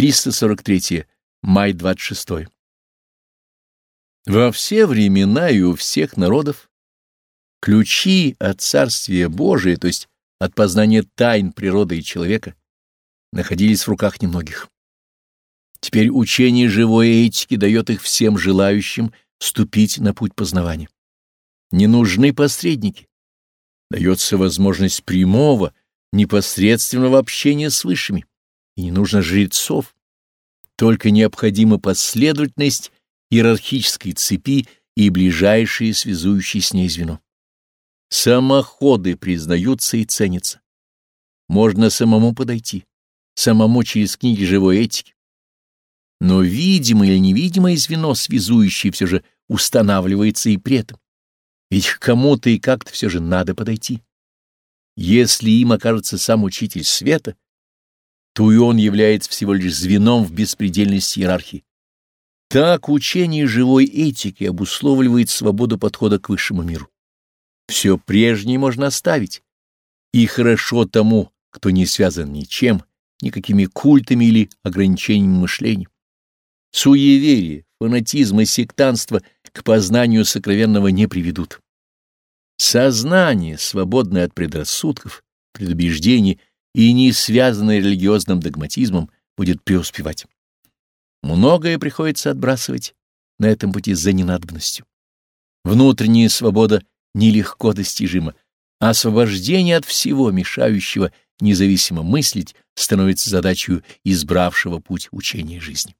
343. Май 26. Во все времена и у всех народов ключи от Царствия Божия, то есть от познания тайн природы и человека, находились в руках немногих. Теперь учение живой этики дает их всем желающим вступить на путь познавания. Не нужны посредники. Дается возможность прямого, непосредственного общения с высшими, и не нужно жрецов. Только необходима последовательность иерархической цепи и ближайшие связующие с ней звено. Самоходы признаются и ценятся. Можно самому подойти, самому через книги живой этики. Но видимое или невидимое звено, связующее, все же устанавливается и при этом. Ведь к кому-то и как-то все же надо подойти. Если им окажется сам учитель света, то и он является всего лишь звеном в беспредельности иерархии. Так учение живой этики обусловливает свободу подхода к высшему миру. Все прежнее можно оставить, и хорошо тому, кто не связан ничем, никакими культами или ограничениями мышления. Суеверие, фанатизм и сектанство к познанию сокровенного не приведут. Сознание, свободное от предрассудков, предубеждений и не связанное религиозным догматизмом, будет преуспевать. Многое приходится отбрасывать на этом пути за ненадобностью. Внутренняя свобода нелегко достижима, а освобождение от всего мешающего независимо мыслить становится задачей избравшего путь учения жизни.